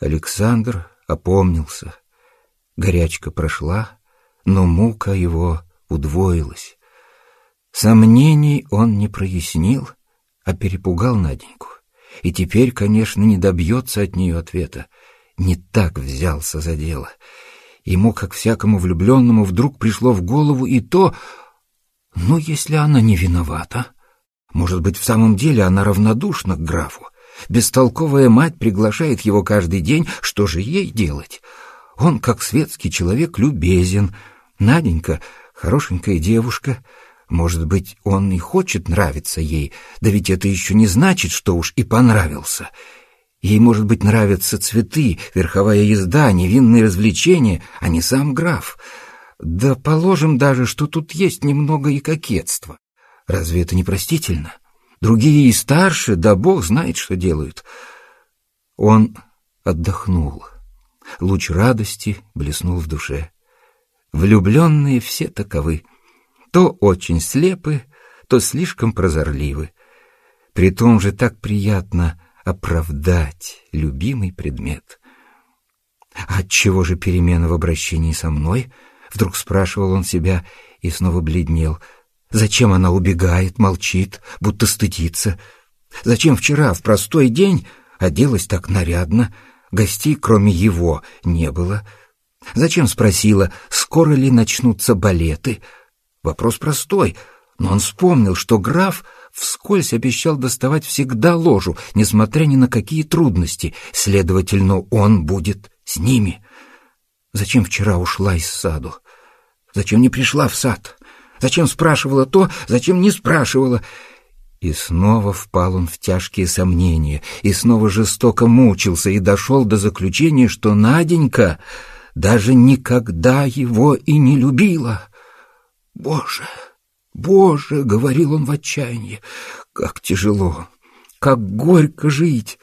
Александр опомнился. Горячка прошла, но мука его удвоилась. Сомнений он не прояснил, а перепугал Наденьку. И теперь, конечно, не добьется от нее ответа. Не так взялся за дело. Ему, как всякому влюбленному, вдруг пришло в голову и то, ну, если она не виновата, может быть, в самом деле она равнодушна к графу. Бестолковая мать приглашает его каждый день, что же ей делать? Он, как светский человек, любезен. Наденька — хорошенькая девушка. Может быть, он и хочет нравиться ей, да ведь это еще не значит, что уж и понравился. Ей, может быть, нравятся цветы, верховая езда, невинные развлечения, а не сам граф. Да положим даже, что тут есть немного и кокетства. Разве это не простительно? Другие и старше, да бог знает, что делают. Он отдохнул. Луч радости блеснул в душе. Влюбленные все таковы. То очень слепы, то слишком прозорливы. Притом же так приятно оправдать любимый предмет. «Отчего же перемена в обращении со мной?» Вдруг спрашивал он себя и снова бледнел. «Зачем она убегает, молчит, будто стыдится? Зачем вчера, в простой день, оделась так нарядно?» Гостей, кроме его, не было. Зачем спросила, скоро ли начнутся балеты? Вопрос простой, но он вспомнил, что граф вскользь обещал доставать всегда ложу, несмотря ни на какие трудности, следовательно, он будет с ними. Зачем вчера ушла из саду? Зачем не пришла в сад? Зачем спрашивала то, зачем не спрашивала? И снова впал он в тяжкие сомнения, и снова жестоко мучился, и дошел до заключения, что Наденька даже никогда его и не любила. «Боже, Боже!» — говорил он в отчаянии. «Как тяжело, как горько жить!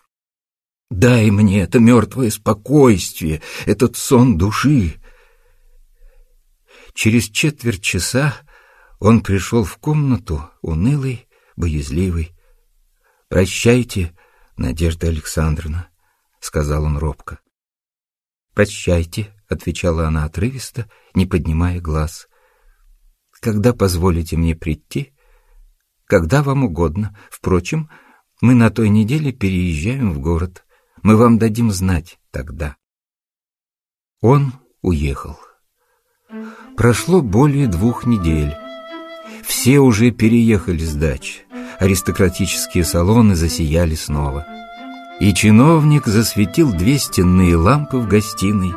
Дай мне это мертвое спокойствие, этот сон души!» Через четверть часа он пришел в комнату, унылый, боязливый. «Прощайте, Надежда Александровна», — сказал он робко. «Прощайте», — отвечала она отрывисто, не поднимая глаз. «Когда позволите мне прийти?» «Когда вам угодно. Впрочем, мы на той неделе переезжаем в город. Мы вам дадим знать тогда». Он уехал. Прошло более двух недель. Все уже переехали с дач аристократические салоны засияли снова. И чиновник засветил две стенные лампы в гостиной,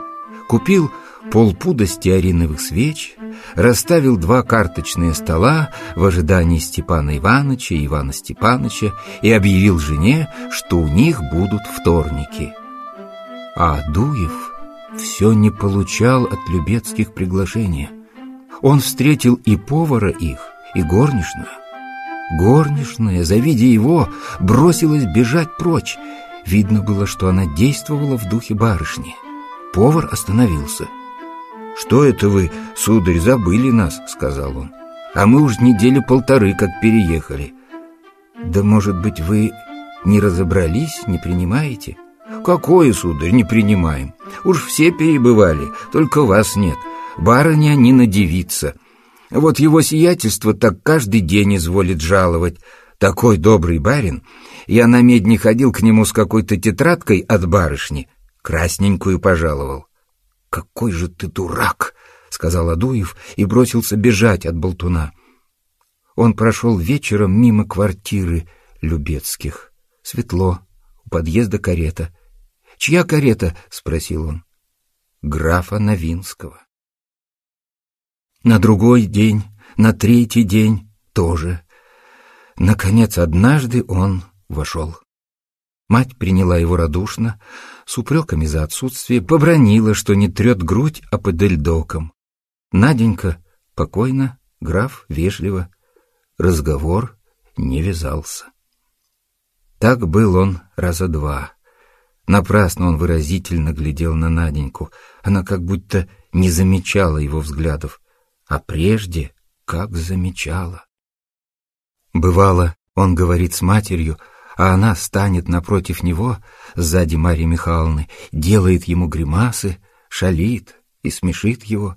купил полпуда стеариновых свеч, расставил два карточные стола в ожидании Степана Ивановича и Ивана Степановича и объявил жене, что у них будут вторники. А Адуев все не получал от Любецких приглашения. Он встретил и повара их, и горничную. Горничная, завидя его, бросилась бежать прочь. Видно было, что она действовала в духе барышни. Повар остановился. «Что это вы, сударь, забыли нас?» — сказал он. «А мы уж недели полторы как переехали». «Да, может быть, вы не разобрались, не принимаете?» «Какое, сударь, не принимаем? Уж все перебывали, только вас нет. Барыня не надевится». Вот его сиятельство так каждый день изволит жаловать. Такой добрый барин. Я на медне ходил к нему с какой-то тетрадкой от барышни. Красненькую пожаловал. «Какой же ты дурак!» — сказал Адуев и бросился бежать от болтуна. Он прошел вечером мимо квартиры Любецких. Светло, у подъезда карета. «Чья карета?» — спросил он. «Графа Новинского». На другой день, на третий день тоже. Наконец, однажды он вошел. Мать приняла его радушно, с упреками за отсутствие, побронила, что не трет грудь, а под эльдоком. Наденька покойно, граф вежливо. Разговор не вязался. Так был он раза два. Напрасно он выразительно глядел на Наденьку. Она как будто не замечала его взглядов а прежде как замечала. Бывало, он говорит с матерью, а она станет напротив него, сзади Марьи Михайловны, делает ему гримасы, шалит и смешит его.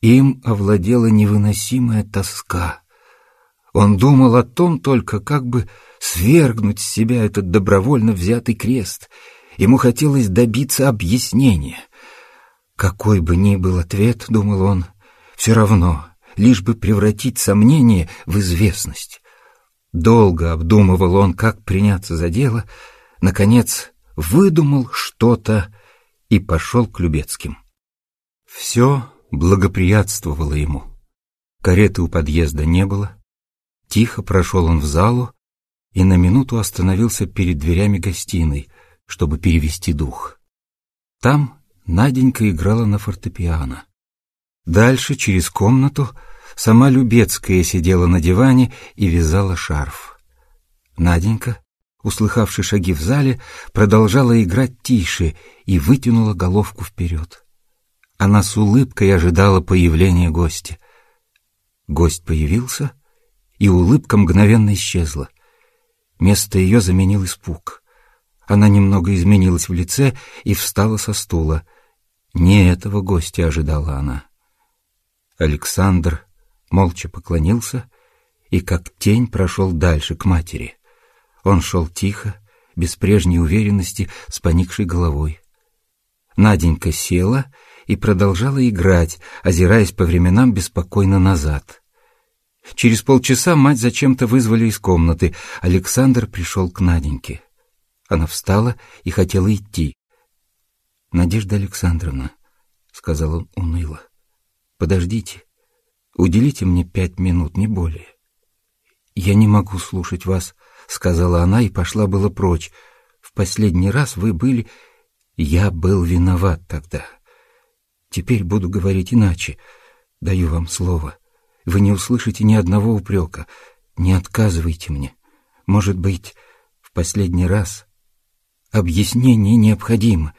Им овладела невыносимая тоска. Он думал о том только, как бы свергнуть с себя этот добровольно взятый крест. Ему хотелось добиться объяснения. Какой бы ни был ответ, думал он, все равно, лишь бы превратить сомнение в известность. Долго обдумывал он, как приняться за дело, наконец выдумал что-то и пошел к Любецким. Все благоприятствовало ему. Кареты у подъезда не было. Тихо прошел он в залу и на минуту остановился перед дверями гостиной, чтобы перевести дух. Там Наденька играла на фортепиано. Дальше, через комнату, сама Любецкая сидела на диване и вязала шарф. Наденька, услыхавши шаги в зале, продолжала играть тише и вытянула головку вперед. Она с улыбкой ожидала появления гостя. Гость появился, и улыбка мгновенно исчезла. Место ее заменил испуг. Она немного изменилась в лице и встала со стула. Не этого гостя ожидала она. Александр молча поклонился и как тень прошел дальше, к матери. Он шел тихо, без прежней уверенности, с поникшей головой. Наденька села и продолжала играть, озираясь по временам беспокойно назад. Через полчаса мать зачем-то вызвали из комнаты. Александр пришел к Наденьке. Она встала и хотела идти. «Надежда Александровна», — сказал он уныло, — «подождите, уделите мне пять минут, не более». «Я не могу слушать вас», — сказала она и пошла было прочь. «В последний раз вы были...» «Я был виноват тогда. Теперь буду говорить иначе. Даю вам слово. Вы не услышите ни одного упрека. Не отказывайте мне. Может быть, в последний раз. Объяснение необходимо.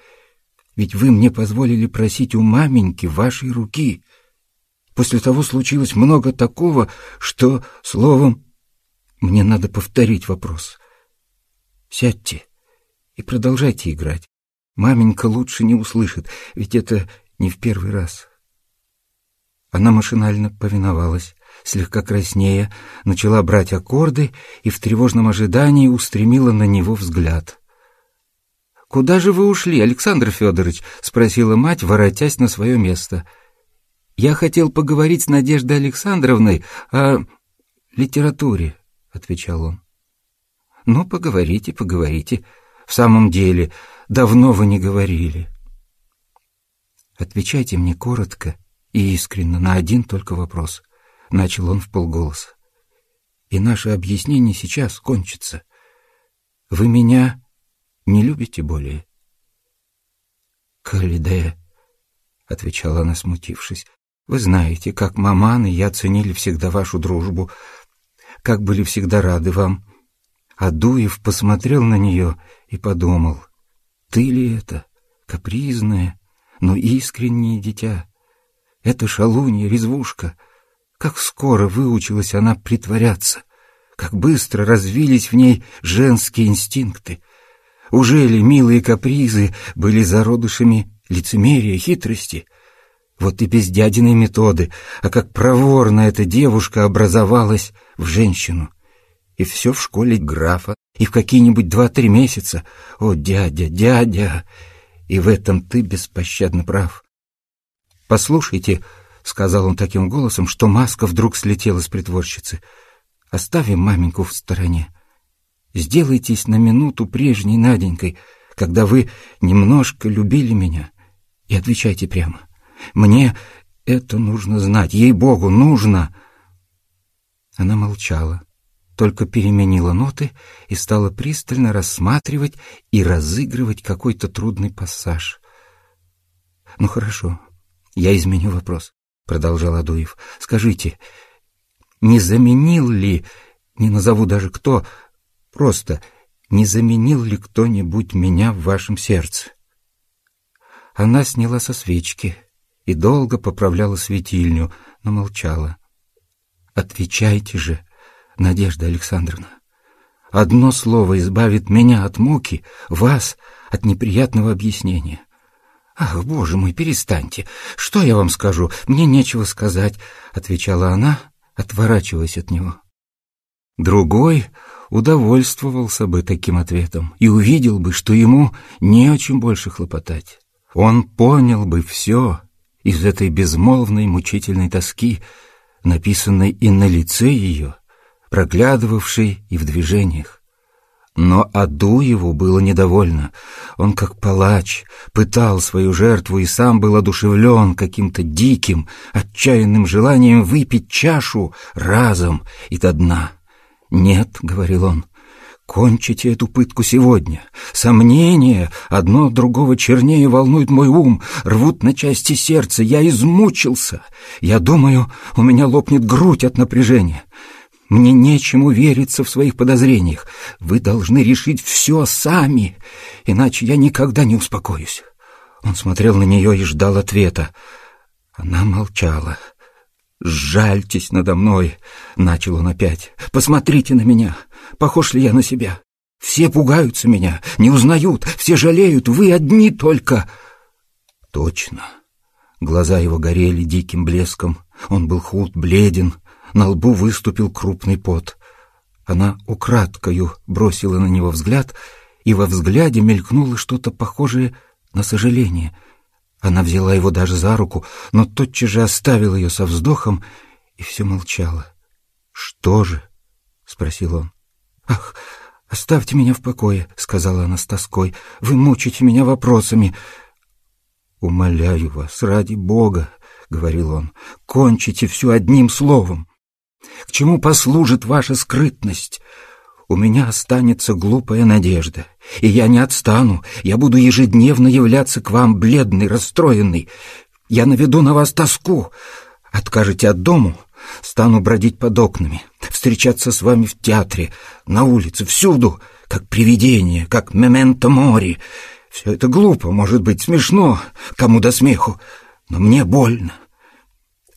Ведь вы мне позволили просить у маменьки вашей руки. После того случилось много такого, что, словом, мне надо повторить вопрос. Сядьте и продолжайте играть. Маменька лучше не услышит, ведь это не в первый раз. Она машинально повиновалась, слегка краснея, начала брать аккорды и в тревожном ожидании устремила на него взгляд. «Куда же вы ушли, Александр Федорович?» — спросила мать, воротясь на свое место. «Я хотел поговорить с Надеждой Александровной о литературе». — отвечал он. «Ну, поговорите, поговорите. В самом деле, давно вы не говорили». «Отвечайте мне коротко и искренно на один только вопрос», — начал он в полголоса. «И наше объяснение сейчас кончится. Вы меня не любите более?» «Калидея», — отвечала она, смутившись, — «вы знаете, как маман и я ценили всегда вашу дружбу, как были всегда рады вам. Адуев посмотрел на нее и подумал, ты ли это, капризное, но искреннее дитя? Это шалунья, резвушка. Как скоро выучилась она притворяться, как быстро развились в ней женские инстинкты. Уже ли милые капризы были зародышами лицемерия, хитрости? Вот и без дядиной методы, а как проворно эта девушка образовалась в женщину. И все в школе графа, и в какие-нибудь два-три месяца. О, дядя, дядя! И в этом ты беспощадно прав. «Послушайте», — сказал он таким голосом, что маска вдруг слетела с притворщицы, — «оставим маменьку в стороне. Сделайтесь на минуту прежней Наденькой, когда вы немножко любили меня, и отвечайте прямо». Мне это нужно знать, ей-богу, нужно!» Она молчала, только переменила ноты и стала пристально рассматривать и разыгрывать какой-то трудный пассаж. «Ну хорошо, я изменю вопрос», — продолжал Адуев. «Скажите, не заменил ли, не назову даже кто, просто не заменил ли кто-нибудь меня в вашем сердце?» Она сняла со свечки и долго поправляла светильню, но молчала. «Отвечайте же, Надежда Александровна. Одно слово избавит меня от муки, вас от неприятного объяснения. «Ах, боже мой, перестаньте! Что я вам скажу? Мне нечего сказать», — отвечала она, отворачиваясь от него. Другой удовольствовался бы таким ответом и увидел бы, что ему не о чем больше хлопотать. Он понял бы все из этой безмолвной мучительной тоски, написанной и на лице ее, проглядывавшей и в движениях. Но Адуеву было недовольно. Он, как палач, пытал свою жертву и сам был одушевлен каким-то диким, отчаянным желанием выпить чашу разом и до дна. «Нет», — говорил он, — «кончите эту пытку сегодня. Сомнения, одно другого чернее волнуют мой ум, рвут на части сердце. Я измучился. Я думаю, у меня лопнет грудь от напряжения». Мне нечему вериться в своих подозрениях. Вы должны решить все сами, иначе я никогда не успокоюсь. Он смотрел на нее и ждал ответа. Она молчала. «Жальтесь надо мной», — начал он опять. «Посмотрите на меня. Похож ли я на себя? Все пугаются меня, не узнают, все жалеют, вы одни только». «Точно». Глаза его горели диким блеском. Он был худ, бледен, на лбу выступил крупный пот. Она украдкою бросила на него взгляд, и во взгляде мелькнуло что-то похожее на сожаление — она взяла его даже за руку, но тотчас же оставила ее со вздохом и все молчала. «Что же?» — спросил он. «Ах, оставьте меня в покое», — сказала она с тоской. «Вы мучите меня вопросами». «Умоляю вас, ради Бога», — говорил он, — «кончите все одним словом. К чему послужит ваша скрытность? У меня останется глупая надежда, и я не отстану, я буду ежедневно являться к вам бледный, расстроенный. Я наведу на вас тоску. Откажете от дому, стану бродить под окнами, встречаться с вами в театре, на улице, всюду, как привидение, как мементо мори. Все это глупо, может быть, смешно, кому до смеху, но мне больно.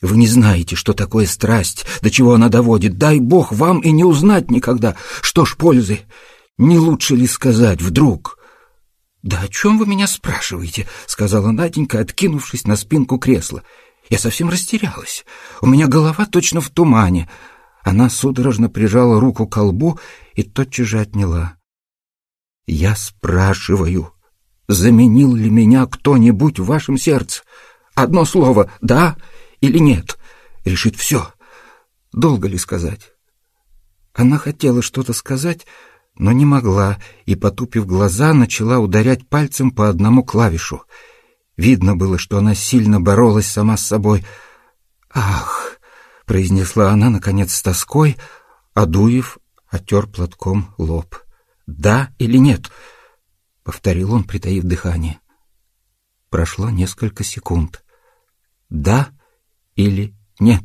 Вы не знаете, что такое страсть, до чего она доводит. Дай Бог вам и не узнать никогда. Что ж пользы? Не лучше ли сказать вдруг? «Да о чем вы меня спрашиваете?» — сказала Наденька, откинувшись на спинку кресла. «Я совсем растерялась. У меня голова точно в тумане». Она судорожно прижала руку к колбу и тотчас же отняла. «Я спрашиваю, заменил ли меня кто-нибудь в вашем сердце? Одно слово «да» или нет, решит все. Долго ли сказать? Она хотела что-то сказать, но не могла, и, потупив глаза, начала ударять пальцем по одному клавишу. Видно было, что она сильно боролась сама с собой. «Ах!» — произнесла она, наконец, с тоской, а Дуев отер платком лоб. «Да или нет?» — повторил он, притаив дыхание. Прошло несколько секунд. «Да или нет?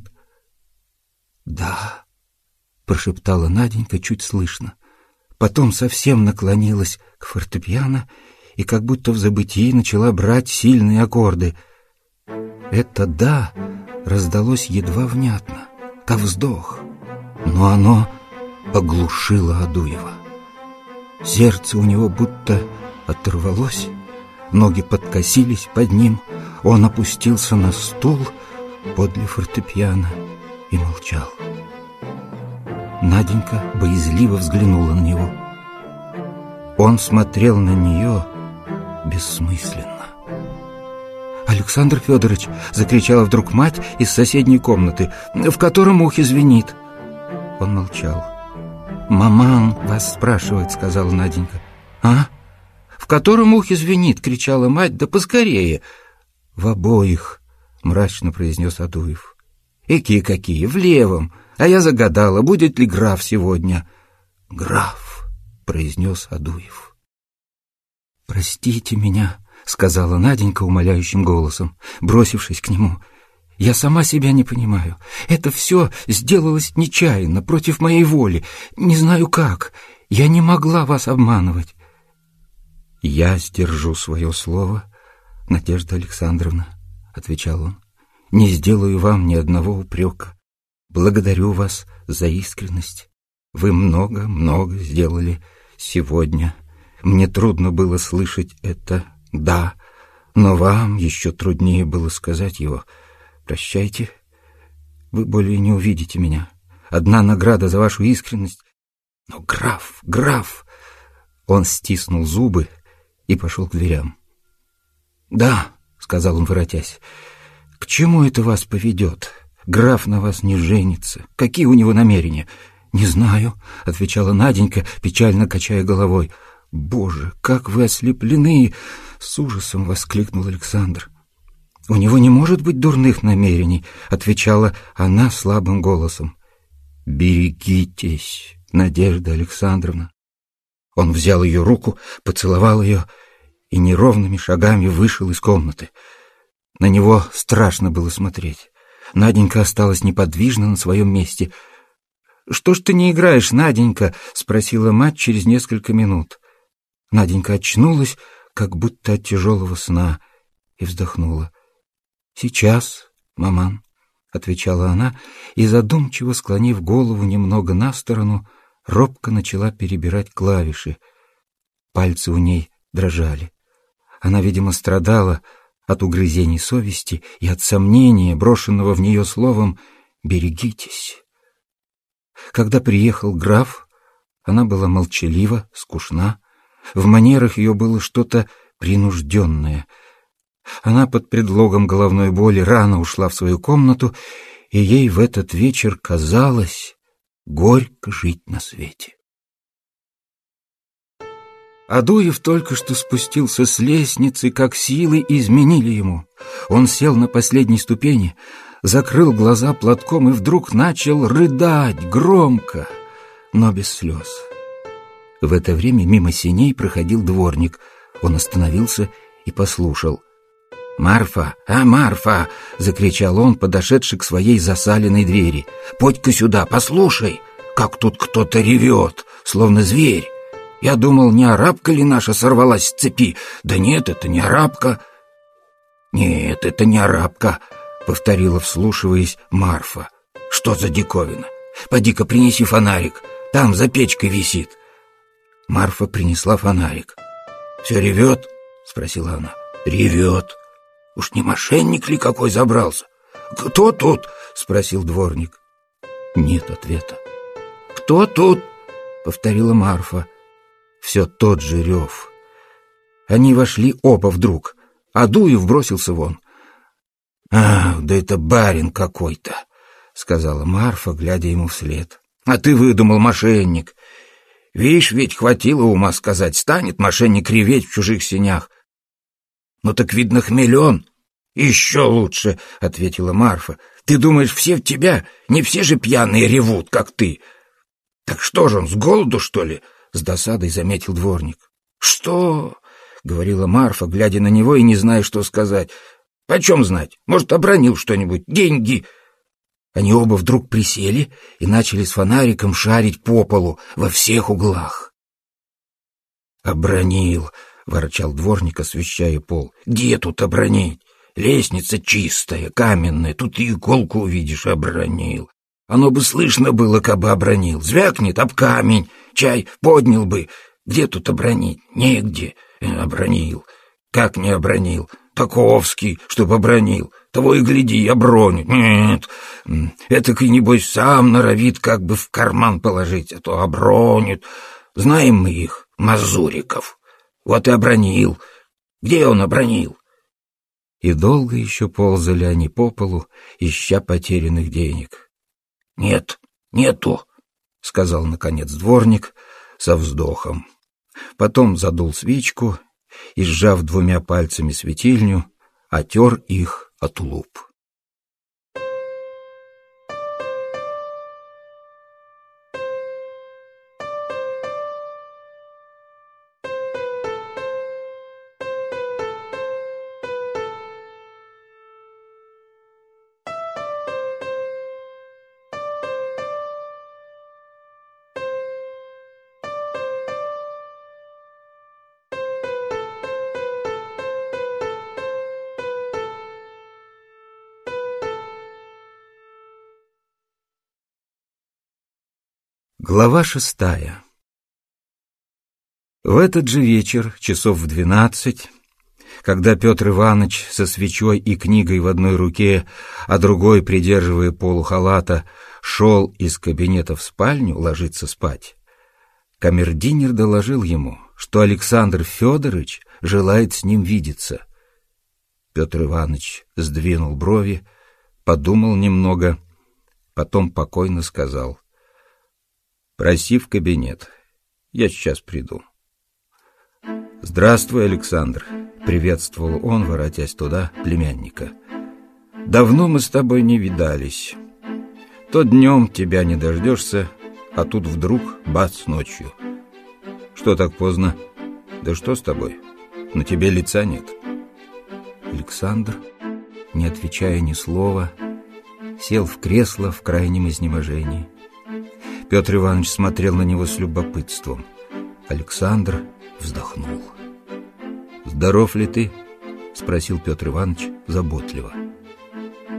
«Да», — прошептала Наденька чуть слышно. Потом совсем наклонилась к фортепиано и как будто в забытии начала брать сильные аккорды. Это «да» раздалось едва внятно, как вздох, но оно оглушило Адуева. Сердце у него будто оторвалось, ноги подкосились под ним, он опустился на стул — подле фортепиано и молчал. Наденька боязливо взглянула на него. Он смотрел на нее бессмысленно. «Александр Федорович!» — закричала вдруг мать из соседней комнаты. «В котором ухе звенит?» Он молчал. «Маман вас спрашивает», — сказала Наденька. «А? В котором ухе звенит?» — кричала мать. «Да поскорее!» «В обоих!» — мрачно произнес Адуев. «Эки какие, в левом. А я загадала, будет ли граф сегодня?» «Граф», — произнес Адуев. «Простите меня», — сказала Наденька умоляющим голосом, бросившись к нему. «Я сама себя не понимаю. Это все сделалось нечаянно, против моей воли. Не знаю как. Я не могла вас обманывать». «Я сдержу свое слово, Надежда Александровна», — отвечал он. «Не сделаю вам ни одного упрека. Благодарю вас за искренность. Вы много-много сделали сегодня. Мне трудно было слышать это «да», но вам еще труднее было сказать его. Прощайте, вы более не увидите меня. Одна награда за вашу искренность. Но граф, граф... Он стиснул зубы и пошел к дверям. «Да», — сказал он, воротясь, — «к чему это вас поведет? Граф на вас не женится. Какие у него намерения?» «Не знаю», — отвечала Наденька, печально качая головой. «Боже, как вы ослеплены!» — с ужасом воскликнул Александр. «У него не может быть дурных намерений», — отвечала она слабым голосом. «Берегитесь, Надежда Александровна». Он взял ее руку, поцеловал ее и неровными шагами вышел из комнаты. На него страшно было смотреть. Наденька осталась неподвижна на своем месте. «Что ж ты не играешь, Наденька?» — спросила мать через несколько минут. Наденька очнулась, как будто от тяжелого сна, и вздохнула. «Сейчас, маман», — отвечала она, и, задумчиво склонив голову немного на сторону, робко начала перебирать клавиши. Пальцы у ней дрожали. Она, видимо, страдала от угрызений совести и от сомнения, брошенного в нее словом «берегитесь». Когда приехал граф, она была молчалива, скучна, в манерах ее было что-то принужденное. Она под предлогом головной боли рано ушла в свою комнату, и ей в этот вечер казалось горько жить на свете. Адуев только что спустился с лестницы, как силы изменили ему. Он сел на последней ступени, закрыл глаза платком и вдруг начал рыдать громко, но без слез. В это время мимо синей проходил дворник. Он остановился и послушал. «Марфа! А, Марфа!» — закричал он, подошедший к своей засаленной двери. «Подь-ка сюда, послушай, как тут кто-то ревет, словно зверь. Я думал, не арабка ли наша сорвалась с цепи? Да нет, это не арабка». «Нет, это не арабка», — повторила, вслушиваясь, Марфа. «Что за диковина? Поди-ка принеси фонарик, там за печкой висит». Марфа принесла фонарик. «Все ревет?» — спросила она. «Ревет. Уж не мошенник ли какой забрался?» «Кто тут?» — спросил дворник. Нет ответа. «Кто тут?» — повторила Марфа. Все тот же рев. Они вошли оба вдруг. Адуев бросился вон. «А, да это барин какой-то», — сказала Марфа, глядя ему вслед. «А ты выдумал, мошенник. Видишь, ведь хватило ума сказать, станет мошенник реветь в чужих сенях. Ну так, видно, хмелен. Еще лучше, — ответила Марфа. Ты думаешь, все в тебя? Не все же пьяные ревут, как ты. Так что же он, с голоду, что ли? С досадой заметил дворник. Что? — говорила Марфа, глядя на него и не зная, что сказать. Почем знать? Может, обронил что-нибудь? Деньги? Они оба вдруг присели и начали с фонариком шарить по полу во всех углах. «Обронил!» — ворчал дворник, освещая пол. «Где тут обронить? Лестница чистая, каменная, тут и иголку увидишь, обронил. Оно бы слышно было, как бы обронил. Звякнет об камень, чай поднял бы. Где тут обронить? Негде. Э, обронил. Как не обронил? Таковский, чтоб обронил. Того и гляди, обронит. Нет, это-ка, небось, сам норовит как бы в карман положить, а то обронит. Знаем мы их, мазуриков. Вот и обронил. Где он обронил? И долго еще ползали они по полу, ища потерянных денег. — Нет, нету, — сказал, наконец, дворник со вздохом. Потом задул свечку и, сжав двумя пальцами светильню, отер их от луп. Глава шестая В этот же вечер, часов в двенадцать, когда Петр Иванович со свечой и книгой в одной руке, а другой, придерживая полу халата, шел из кабинета в спальню ложиться спать, камердинер доложил ему, что Александр Федорович желает с ним видеться. Петр Иванович сдвинул брови, подумал немного, потом покойно сказал — Проси в кабинет. Я сейчас приду. «Здравствуй, Александр», — приветствовал он, воротясь туда, племянника. «Давно мы с тобой не видались. То днем тебя не дождешься, а тут вдруг бац ночью. Что так поздно? Да что с тобой? На тебе лица нет». Александр, не отвечая ни слова, сел в кресло в крайнем изнеможении. Петр Иванович смотрел на него с любопытством. Александр вздохнул. «Здоров ли ты?» — спросил Петр Иванович заботливо.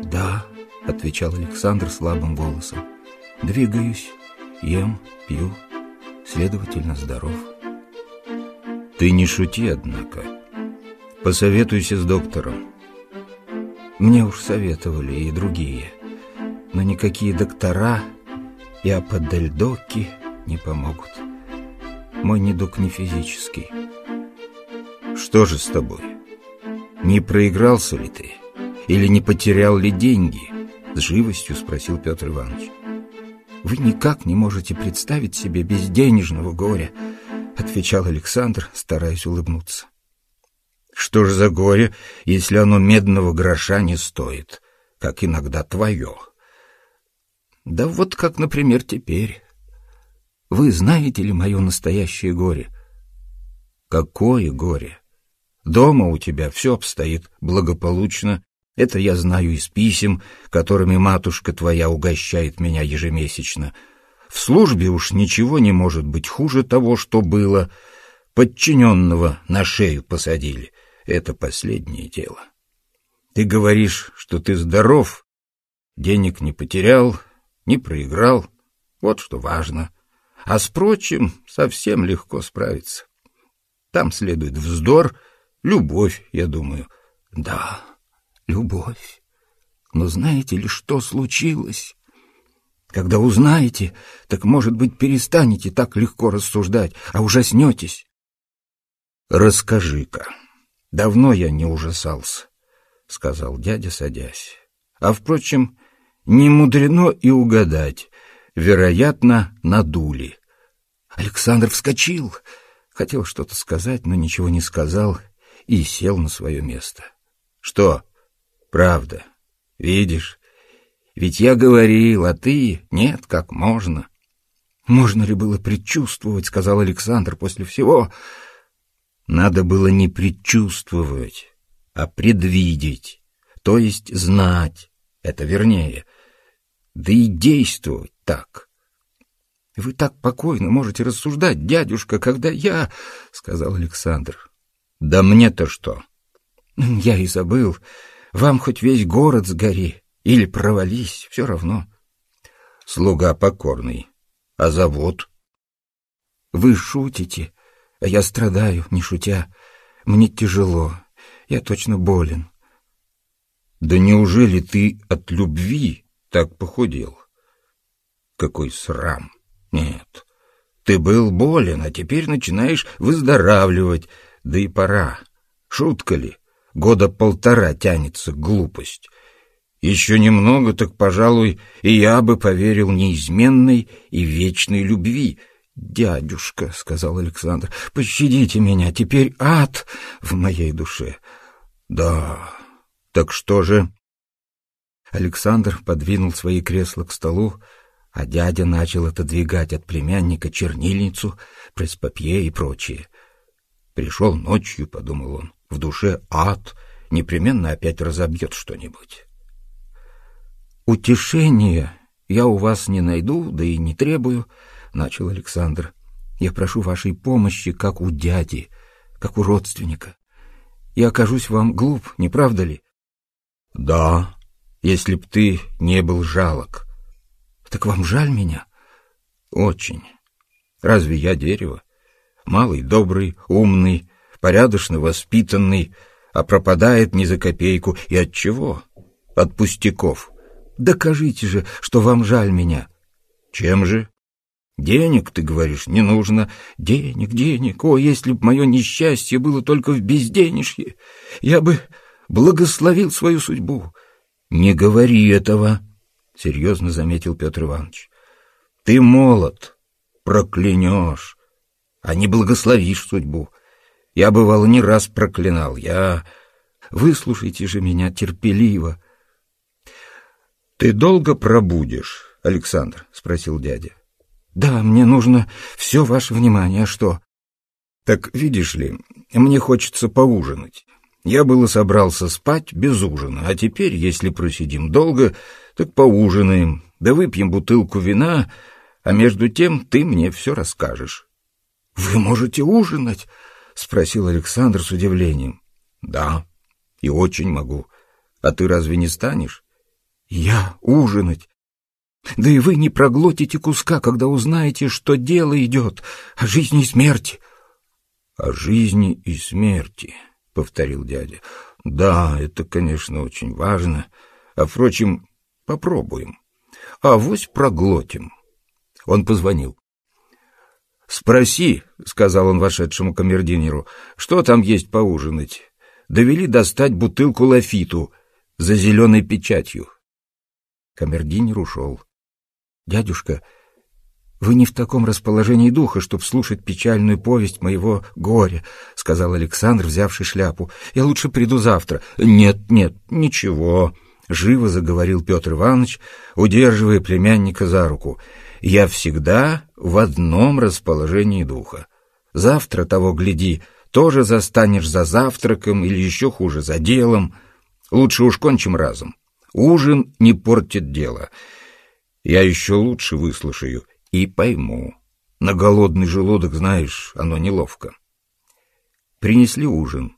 «Да», — отвечал Александр слабым голосом. «Двигаюсь, ем, пью, следовательно, здоров». «Ты не шути, однако. Посоветуйся с доктором». Мне уж советовали и другие, но никакие доктора и аподельдоки не помогут. Мой недуг не физический. Что же с тобой? Не проигрался ли ты? Или не потерял ли деньги? С живостью спросил Петр Иванович. Вы никак не можете представить себе безденежного горя, отвечал Александр, стараясь улыбнуться. Что же за горе, если оно медного гроша не стоит, как иногда твое? Да вот как, например, теперь. Вы знаете ли мое настоящее горе? Какое горе? Дома у тебя все обстоит благополучно. Это я знаю из писем, которыми матушка твоя угощает меня ежемесячно. В службе уж ничего не может быть хуже того, что было. Подчиненного на шею посадили. Это последнее дело. Ты говоришь, что ты здоров, денег не потерял, не проиграл. Вот что важно. А с прочим совсем легко справиться. Там следует вздор, любовь, я думаю. Да, любовь. Но знаете ли, что случилось? Когда узнаете, так, может быть, перестанете так легко рассуждать, а ужаснетесь. Расскажи-ка. Давно я не ужасался, — сказал дядя, садясь. А, впрочем, не мудрено и угадать. Вероятно, надули. Александр вскочил. Хотел что-то сказать, но ничего не сказал и сел на свое место. Что? Правда. Видишь? Ведь я говорил, а ты... Нет, как можно? Можно ли было предчувствовать, сказал Александр, после всего... Надо было не предчувствовать, а предвидеть, то есть знать. Это вернее да и действовать так. — Вы так покойно можете рассуждать, дядюшка, когда я... — сказал Александр. — Да мне-то что? — Я и забыл. Вам хоть весь город сгори или провались, все равно. — Слуга покорный. А завод? — Вы шутите, а я страдаю, не шутя. Мне тяжело, я точно болен. — Да неужели ты от любви так похудел. Какой срам! Нет, ты был болен, а теперь начинаешь выздоравливать, да и пора. Шутка ли? Года полтора тянется глупость. Еще немного, так, пожалуй, и я бы поверил неизменной и вечной любви. «Дядюшка», — сказал Александр, — «пощадите меня, теперь ад в моей душе». «Да, так что же?» Александр подвинул свои кресла к столу, а дядя начал отодвигать от племянника чернильницу, пресс-папье и прочее. Пришел ночью, — подумал он, — в душе ад, непременно опять разобьет что-нибудь. «Утешения я у вас не найду, да и не требую», — начал Александр. «Я прошу вашей помощи, как у дяди, как у родственника. Я окажусь вам глуп, не правда ли?» «Да», если б ты не был жалок. Так вам жаль меня? Очень. Разве я дерево? Малый, добрый, умный, порядочно воспитанный, а пропадает ни за копейку. И от чего? От пустяков. Докажите же, что вам жаль меня. Чем же? Денег, ты говоришь, не нужно. Денег, денег. О, если б мое несчастье было только в безденежье, я бы благословил свою судьбу. Не говори этого, — серьезно заметил Петр Иванович. Ты молод, проклянешь, а не благословишь судьбу. Я, бывало, не раз проклинал. Я... Выслушайте же меня терпеливо. — Ты долго пробудешь, Александр? — спросил дядя. — Да, мне нужно все ваше внимание. А что? — Так, видишь ли, мне хочется поужинать. Я было собрался спать без ужина, а теперь, если просидим долго, так поужинаем, да выпьем бутылку вина, а между тем ты мне все расскажешь. — Вы можете ужинать? — спросил Александр с удивлением. — Да, и очень могу. А ты разве не станешь? — Я ужинать? Да и вы не проглотите куска, когда узнаете, что дело идет о жизни и смерти. — О жизни и смерти, — повторил дядя. — Да, это, конечно, очень важно. А, впрочем, попробуем. А вось проглотим. Он позвонил. — Спроси, — сказал он вошедшему камердинеру, — что там есть поужинать. Довели достать бутылку лафиту за зеленой печатью. Камердинер ушел. — Дядюшка, вы не в таком расположении духа, чтобы слушать печальную повесть моего горя, — сказал Александр, взявший шляпу. — Я лучше приду завтра. — Нет, нет, ничего, — живо заговорил Петр Иванович, удерживая племянника за руку. — Я всегда в одном расположении духа. Завтра, того гляди, тоже застанешь за завтраком или еще хуже, за делом. Лучше уж кончим разом. Ужин не портит дело. Я еще лучше выслушаю и пойму. На голодный желудок, знаешь, оно неловко. Принесли ужин.